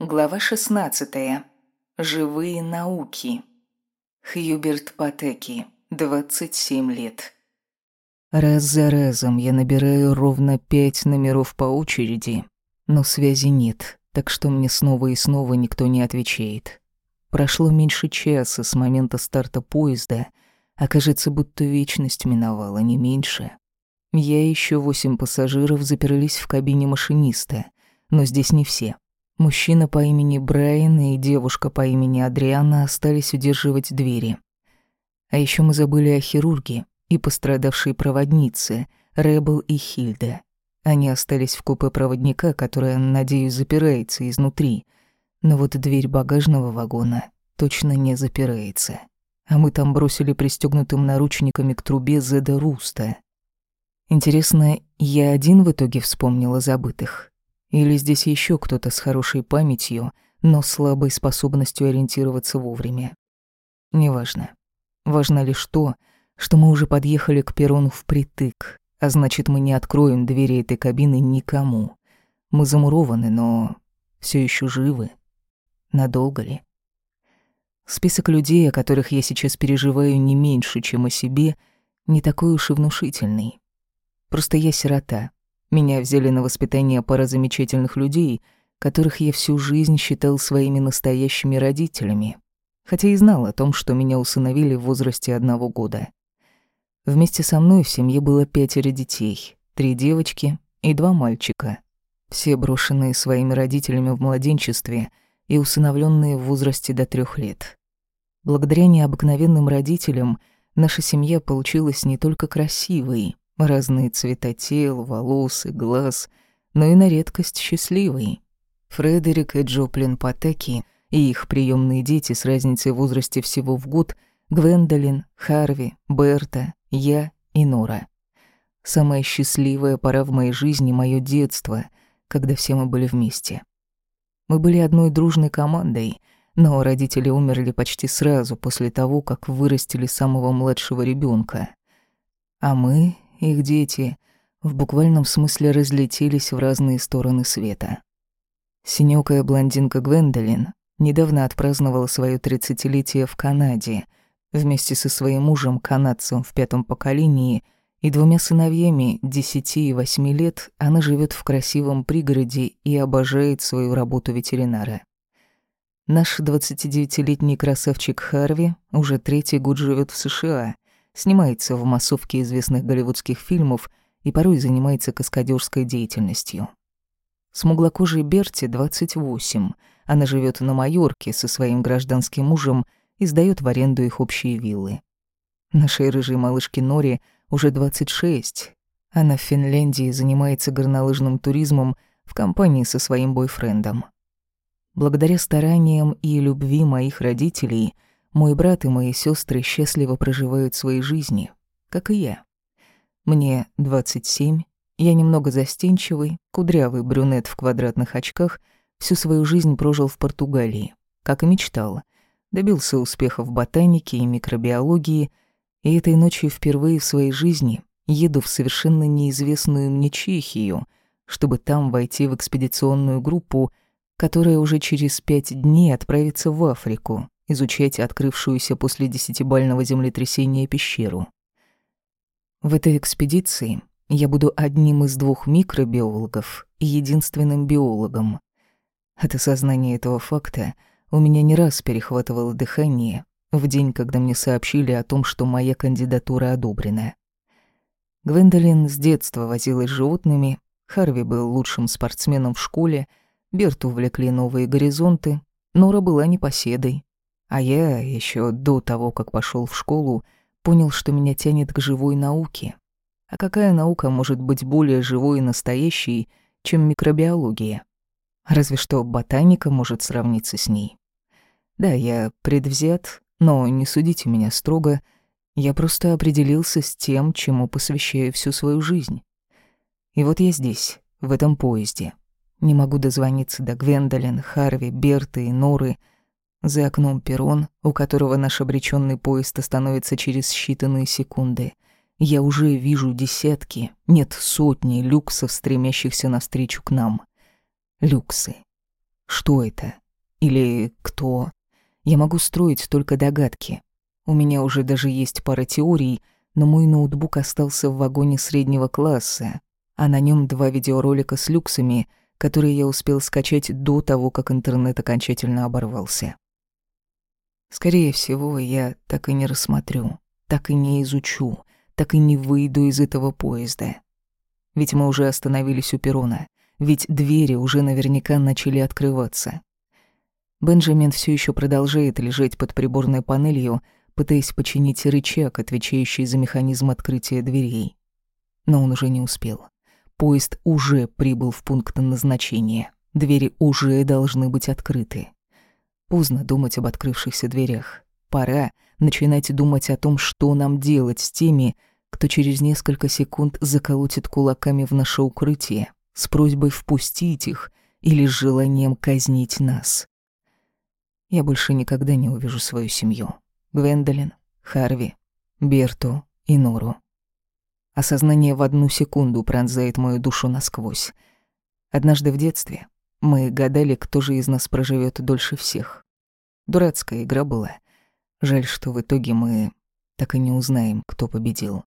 Глава 16. Живые науки. Хьюберт Патеки, 27 лет. Раз за разом я набираю ровно пять номеров по очереди, но связи нет, так что мне снова и снова никто не отвечает. Прошло меньше часа с момента старта поезда, а кажется, будто вечность миновала, не меньше. Я и еще восемь пассажиров заперлись в кабине машиниста, но здесь не все. Мужчина по имени Брайан и девушка по имени Адриана остались удерживать двери. А еще мы забыли о хирурге и пострадавшей проводнице, Ребел и Хильда. Они остались в купе проводника, которая, надеюсь, запирается изнутри. Но вот дверь багажного вагона точно не запирается. А мы там бросили пристегнутым наручниками к трубе Зеда Руста. Интересно, я один в итоге вспомнила забытых? Или здесь еще кто-то с хорошей памятью, но слабой способностью ориентироваться вовремя. Неважно. Важно лишь то, что мы уже подъехали к перрону впритык, а значит, мы не откроем двери этой кабины никому. Мы замурованы, но все еще живы. Надолго ли? Список людей, о которых я сейчас переживаю не меньше, чем о себе, не такой уж и внушительный. Просто я сирота, меня взяли на воспитание пара замечательных людей, которых я всю жизнь считал своими настоящими родителями, хотя и знал о том, что меня усыновили в возрасте одного года. Вместе со мной в семье было пятеро детей, три девочки и два мальчика, все брошенные своими родителями в младенчестве и усыновленные в возрасте до трех лет. Благодаря необыкновенным родителям наша семья получилась не только красивой, Разные цвета тел, волос и глаз, но и на редкость счастливый. Фредерик и Джоплин Патеки и их приемные дети с разницей в возрасте всего в год Гвендолин, Харви, Берта, я и Нора. Самая счастливая пора в моей жизни — мое детство, когда все мы были вместе. Мы были одной дружной командой, но родители умерли почти сразу после того, как вырастили самого младшего ребенка. А мы их дети в буквальном смысле разлетелись в разные стороны света. Синёкая блондинка Гвендолин недавно отпраздновала своё тридцатилетие в Канаде вместе со своим мужем, канадцем в пятом поколении, и двумя сыновьями десяти и восьми лет она живет в красивом пригороде и обожает свою работу ветеринара. Наш 29-летний красавчик Харви уже третий год живет в США — снимается в массовке известных голливудских фильмов и порой занимается каскадерской деятельностью. Смуглокожей Берти 28. Она живет на Майорке со своим гражданским мужем и сдаёт в аренду их общие виллы. Нашей рыжей малышке Нори уже 26. Она в Финляндии занимается горнолыжным туризмом в компании со своим бойфрендом. Благодаря стараниям и любви моих родителей – мой брат и мои сестры счастливо проживают свои жизни, как и я. Мне 27, я немного застенчивый, кудрявый брюнет в квадратных очках, всю свою жизнь прожил в Португалии, как и мечтал. Добился успеха в ботанике и микробиологии, и этой ночью впервые в своей жизни еду в совершенно неизвестную мне Чехию, чтобы там войти в экспедиционную группу, которая уже через пять дней отправится в Африку, изучать открывшуюся после десятибального землетрясения пещеру. В этой экспедиции я буду одним из двух микробиологов и единственным биологом. От осознания этого факта у меня не раз перехватывало дыхание в день, когда мне сообщили о том, что моя кандидатура одобрена. Гвендолин с детства возилась с животными, Харви был лучшим спортсменом в школе, Берту увлекли новые горизонты, Нора была непоседой, а я еще до того, как пошел в школу, понял, что меня тянет к живой науке. А какая наука может быть более живой и настоящей, чем микробиология? Разве что ботаника может сравниться с ней. Да, я предвзят, но не судите меня строго. Я просто определился с тем, чему посвящаю всю свою жизнь. И вот я здесь, в этом поезде. Не могу дозвониться до Гвендолин, Харви, Берты и Норы — за окном перрон, у которого наш обречённый поезд остановится через считанные секунды. Я уже вижу десятки, нет, сотни люксов, стремящихся навстречу к нам. Люксы. Что это? Или кто? Я могу строить только догадки. У меня уже даже есть пара теорий, но мой ноутбук остался в вагоне среднего класса, а на нем два видеоролика с люксами, которые я успел скачать до того, как интернет окончательно оборвался. Скорее всего, я так и не рассмотрю, так и не изучу, так и не выйду из этого поезда. Ведь мы уже остановились у перрона, ведь двери уже наверняка начали открываться. Бенджамин все еще продолжает лежать под приборной панелью, пытаясь починить рычаг, отвечающий за механизм открытия дверей. Но он уже не успел. Поезд уже прибыл в пункт назначения. Двери уже должны быть открыты. Поздно думать об открывшихся дверях. Пора начинать думать о том, что нам делать с теми, кто через несколько секунд заколотит кулаками в наше укрытие с просьбой впустить их или с желанием казнить нас. Я больше никогда не увижу свою семью. Гвендолин, Харви, Берту и Нору. Осознание в одну секунду пронзает мою душу насквозь. Однажды в детстве мы гадали, кто же из нас проживет дольше всех. Дурацкая игра была. Жаль, что в итоге мы так и не узнаем, кто победил.